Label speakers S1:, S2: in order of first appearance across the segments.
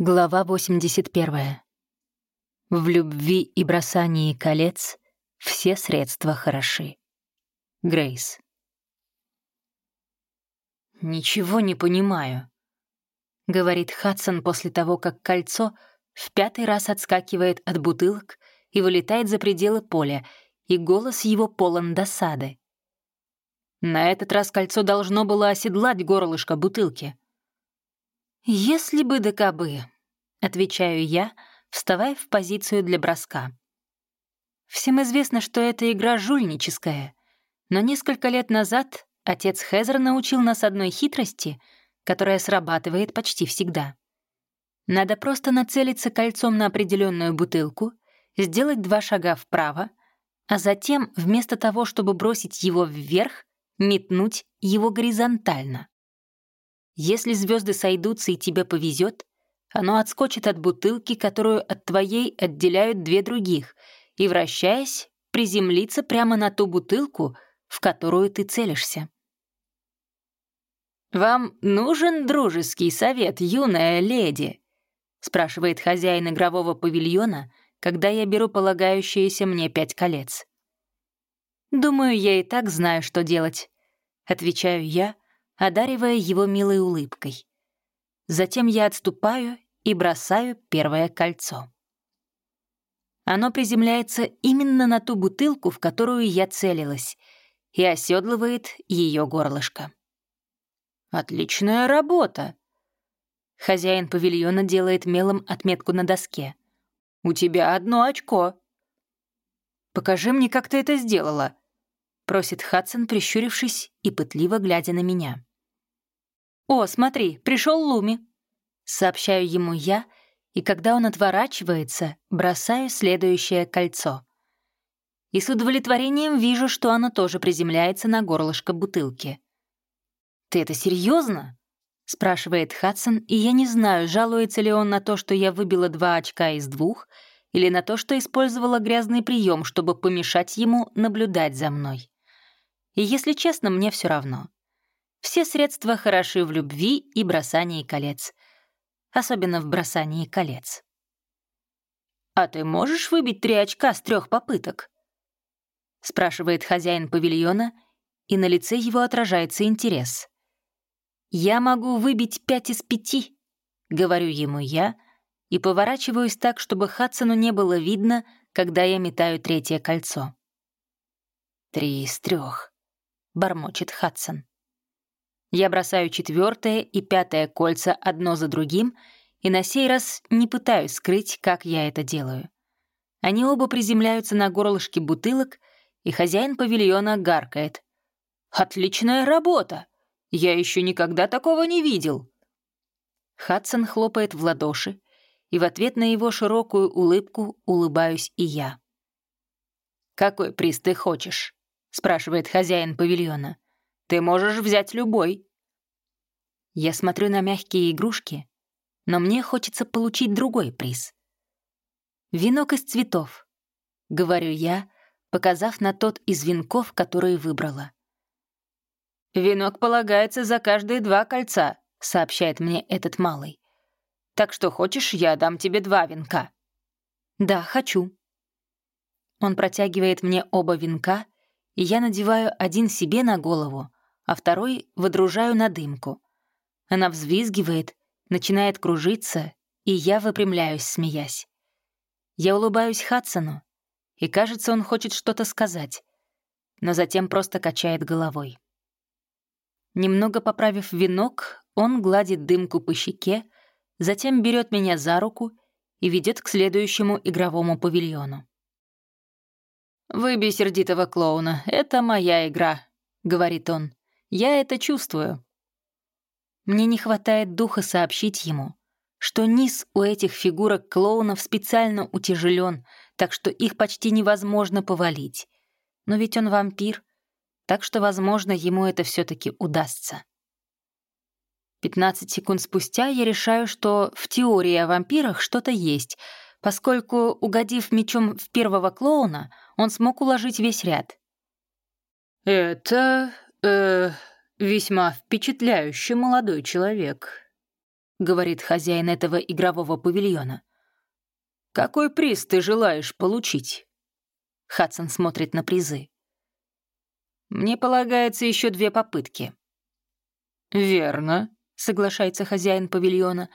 S1: Глава 81. В любви и бросании колец все средства хороши. Грейс. «Ничего не понимаю», — говорит Хадсон после того, как кольцо в пятый раз отскакивает от бутылок и вылетает за пределы поля, и голос его полон досады. На этот раз кольцо должно было оседлать горлышко бутылки. «Если бы да кабы», — отвечаю я, вставая в позицию для броска. Всем известно, что эта игра жульническая, но несколько лет назад отец Хезер научил нас одной хитрости, которая срабатывает почти всегда. Надо просто нацелиться кольцом на определенную бутылку, сделать два шага вправо, а затем, вместо того, чтобы бросить его вверх, метнуть его горизонтально. Если звезды сойдутся и тебе повезет, оно отскочит от бутылки, которую от твоей отделяют две других, и, вращаясь, приземлится прямо на ту бутылку, в которую ты целишься. «Вам нужен дружеский совет, юная леди?» — спрашивает хозяин игрового павильона, когда я беру полагающиеся мне пять колец. «Думаю, я и так знаю, что делать», — отвечаю я, одаривая его милой улыбкой. Затем я отступаю и бросаю первое кольцо. Оно приземляется именно на ту бутылку, в которую я целилась, и оседлывает ее горлышко. «Отличная работа!» Хозяин павильона делает мелом отметку на доске. «У тебя одно очко». «Покажи мне, как ты это сделала», — просит Хадсон, прищурившись и пытливо глядя на меня. «О, смотри, пришел Луми!» Сообщаю ему я, и когда он отворачивается, бросаю следующее кольцо. И с удовлетворением вижу, что оно тоже приземляется на горлышко бутылки. «Ты это серьезно? спрашивает Хадсон, и я не знаю, жалуется ли он на то, что я выбила два очка из двух, или на то, что использовала грязный прием, чтобы помешать ему наблюдать за мной. И если честно, мне все равно. Все средства хороши в любви и бросании колец. Особенно в бросании колец. «А ты можешь выбить три очка с трех попыток?» спрашивает хозяин павильона, и на лице его отражается интерес. «Я могу выбить пять из пяти», — говорю ему я, и поворачиваюсь так, чтобы Хадсону не было видно, когда я метаю третье кольцо. «Три из трех», — бормочет Хадсон. Я бросаю четвертое и пятое кольца одно за другим и на сей раз не пытаюсь скрыть, как я это делаю. Они оба приземляются на горлышке бутылок, и хозяин павильона гаркает. «Отличная работа! Я еще никогда такого не видел!» Хадсон хлопает в ладоши, и в ответ на его широкую улыбку улыбаюсь и я. «Какой приз ты хочешь?» — спрашивает хозяин павильона. Ты можешь взять любой». Я смотрю на мягкие игрушки, но мне хочется получить другой приз. «Венок из цветов», — говорю я, показав на тот из венков, который выбрала. «Венок полагается за каждые два кольца», — сообщает мне этот малый. «Так что хочешь, я дам тебе два венка?» «Да, хочу». Он протягивает мне оба венка, и я надеваю один себе на голову, а второй выдружаю на дымку. Она взвизгивает, начинает кружиться, и я выпрямляюсь, смеясь. Я улыбаюсь Хадсону, и кажется, он хочет что-то сказать, но затем просто качает головой. Немного поправив венок, он гладит дымку по щеке, затем берет меня за руку и ведет к следующему игровому павильону. «Выбей сердитого клоуна, это моя игра», — говорит он. Я это чувствую. Мне не хватает духа сообщить ему, что низ у этих фигурок клоунов специально утяжелен, так что их почти невозможно повалить. Но ведь он вампир, так что, возможно, ему это все таки удастся. 15 секунд спустя я решаю, что в теории о вампирах что-то есть, поскольку, угодив мечом в первого клоуна, он смог уложить весь ряд. «Это э, весьма впечатляющий молодой человек», — говорит хозяин этого игрового павильона. «Какой приз ты желаешь получить?» Хадсон смотрит на призы. «Мне полагается еще две попытки». «Верно», — соглашается хозяин павильона,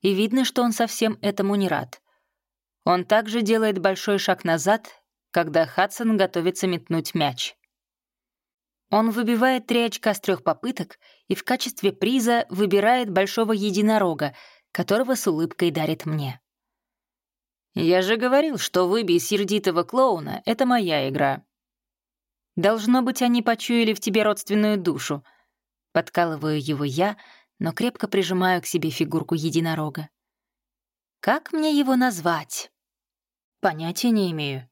S1: и видно, что он совсем этому не рад. Он также делает большой шаг назад, когда Хадсон готовится метнуть мяч. Он выбивает три очка с трех попыток и в качестве приза выбирает большого единорога, которого с улыбкой дарит мне. «Я же говорил, что выбей сердитого клоуна — это моя игра». «Должно быть, они почуяли в тебе родственную душу». Подкалываю его я, но крепко прижимаю к себе фигурку единорога. «Как мне его назвать?» «Понятия не имею».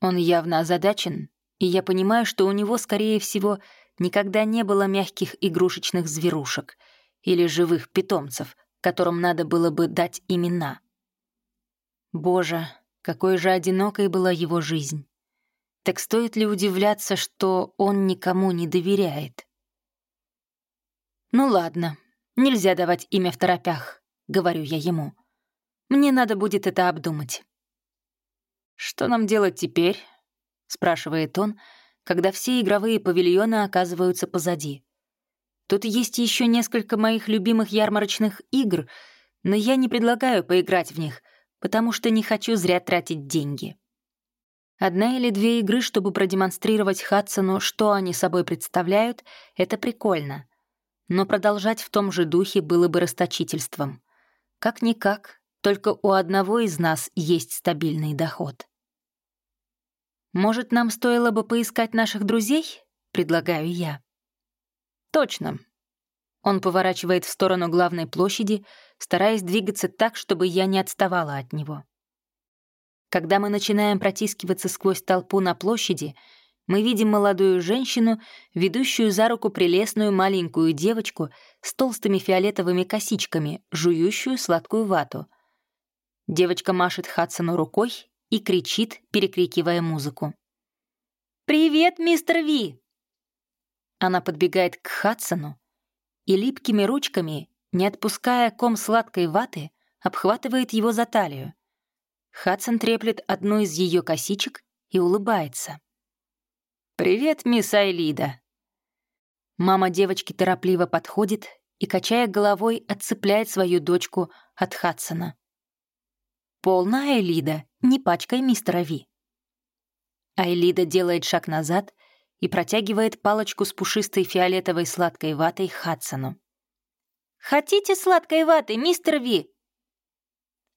S1: Он явно озадачен, и я понимаю, что у него, скорее всего, никогда не было мягких игрушечных зверушек или живых питомцев, которым надо было бы дать имена. Боже, какой же одинокой была его жизнь. Так стоит ли удивляться, что он никому не доверяет? «Ну ладно, нельзя давать имя в торопях», — говорю я ему. «Мне надо будет это обдумать». «Что нам делать теперь?» — спрашивает он, когда все игровые павильоны оказываются позади. Тут есть еще несколько моих любимых ярмарочных игр, но я не предлагаю поиграть в них, потому что не хочу зря тратить деньги. Одна или две игры, чтобы продемонстрировать Хадсону, что они собой представляют, это прикольно. Но продолжать в том же духе было бы расточительством. Как-никак, только у одного из нас есть стабильный доход. «Может, нам стоило бы поискать наших друзей?» — предлагаю я. «Точно». Он поворачивает в сторону главной площади, стараясь двигаться так, чтобы я не отставала от него. Когда мы начинаем протискиваться сквозь толпу на площади, мы видим молодую женщину, ведущую за руку прелестную маленькую девочку с толстыми фиолетовыми косичками, жующую сладкую вату. Девочка машет Хадсону рукой и кричит, перекрикивая музыку. «Привет, мистер Ви!» Она подбегает к Хадсону и липкими ручками, не отпуская ком сладкой ваты, обхватывает его за талию. Хадсон треплет одну из ее косичек и улыбается. «Привет, мисс Айлида!» Мама девочки торопливо подходит и, качая головой, отцепляет свою дочку от Хадсона. «Полная Элида, не пачкай мистера Ви». Айлида делает шаг назад и протягивает палочку с пушистой фиолетовой сладкой ватой Хадсону. «Хотите сладкой ваты, мистер Ви?»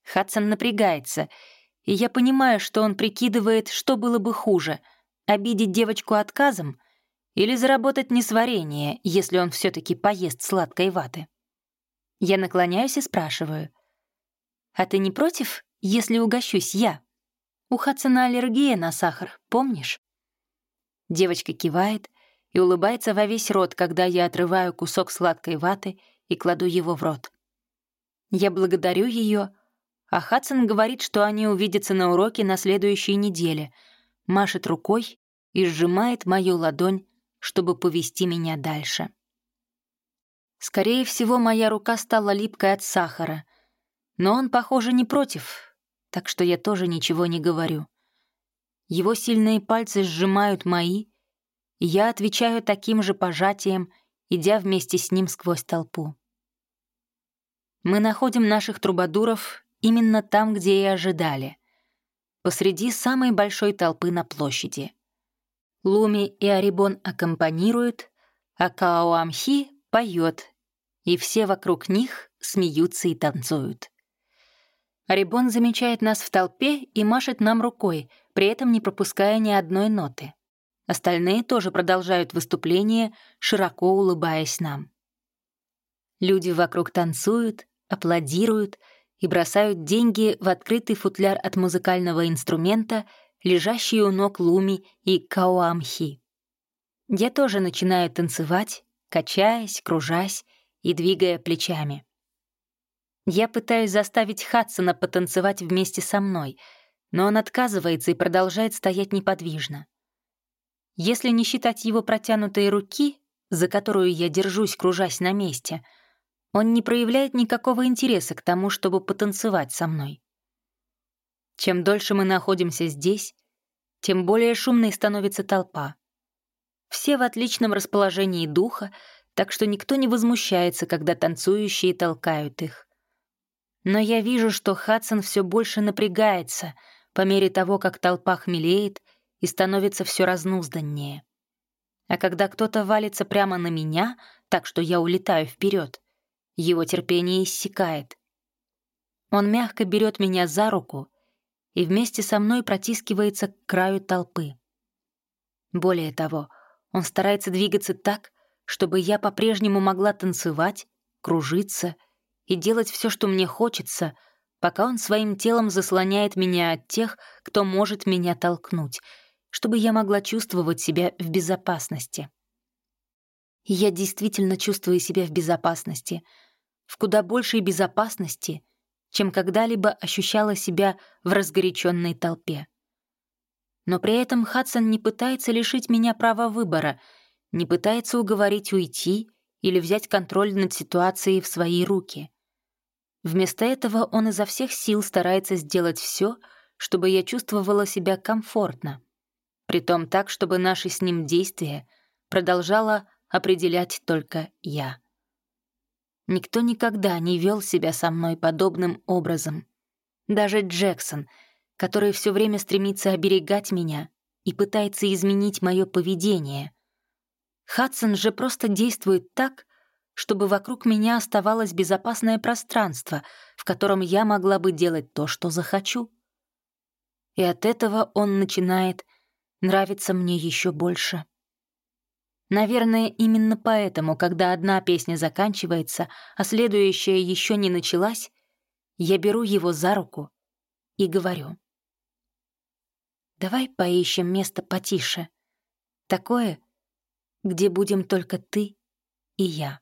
S1: Хадсон напрягается, и я понимаю, что он прикидывает, что было бы хуже — обидеть девочку отказом или заработать несварение, если он все таки поест сладкой ваты. Я наклоняюсь и спрашиваю. «А ты не против, если угощусь я. У Хадсона аллергия на сахар, помнишь?» Девочка кивает и улыбается во весь рот, когда я отрываю кусок сладкой ваты и кладу его в рот. Я благодарю ее, а Хадсон говорит, что они увидятся на уроке на следующей неделе, машет рукой и сжимает мою ладонь, чтобы повести меня дальше. Скорее всего, моя рука стала липкой от сахара, но он, похоже, не против, так что я тоже ничего не говорю. Его сильные пальцы сжимают мои, и я отвечаю таким же пожатием, идя вместе с ним сквозь толпу. Мы находим наших трубадуров именно там, где и ожидали, посреди самой большой толпы на площади. Луми и Арибон аккомпанируют, а Каоамхи поет, и все вокруг них смеются и танцуют. Рибон замечает нас в толпе и машет нам рукой, при этом не пропуская ни одной ноты. Остальные тоже продолжают выступление, широко улыбаясь нам. Люди вокруг танцуют, аплодируют и бросают деньги в открытый футляр от музыкального инструмента, лежащий у ног Луми и Кауамхи. Я тоже начинаю танцевать, качаясь, кружась и двигая плечами. Я пытаюсь заставить Хадсона потанцевать вместе со мной, но он отказывается и продолжает стоять неподвижно. Если не считать его протянутой руки, за которую я держусь, кружась на месте, Он не проявляет никакого интереса к тому, чтобы потанцевать со мной. Чем дольше мы находимся здесь, тем более шумной становится толпа. Все в отличном расположении духа, так что никто не возмущается, когда танцующие толкают их. Но я вижу, что Хадсон все больше напрягается по мере того, как толпа хмелеет и становится все разнузданнее. А когда кто-то валится прямо на меня, так что я улетаю вперед, его терпение иссякает. Он мягко берет меня за руку и вместе со мной протискивается к краю толпы. Более того, он старается двигаться так, чтобы я по-прежнему могла танцевать, кружиться и делать все, что мне хочется, пока он своим телом заслоняет меня от тех, кто может меня толкнуть, чтобы я могла чувствовать себя в безопасности. Я действительно чувствую себя в безопасности, в куда большей безопасности, чем когда-либо ощущала себя в разгоряченной толпе. Но при этом Хадсон не пытается лишить меня права выбора, не пытается уговорить уйти или взять контроль над ситуацией в свои руки. Вместо этого он изо всех сил старается сделать все, чтобы я чувствовала себя комфортно. Притом так, чтобы наши с ним действия продолжала определять только я. Никто никогда не вел себя со мной подобным образом. Даже Джексон, который все время стремится оберегать меня и пытается изменить мое поведение. Хадсон же просто действует так, чтобы вокруг меня оставалось безопасное пространство, в котором я могла бы делать то, что захочу. И от этого он начинает нравиться мне еще больше. Наверное, именно поэтому, когда одна песня заканчивается, а следующая еще не началась, я беру его за руку и говорю. «Давай поищем место потише. Такое, где будем только ты и я».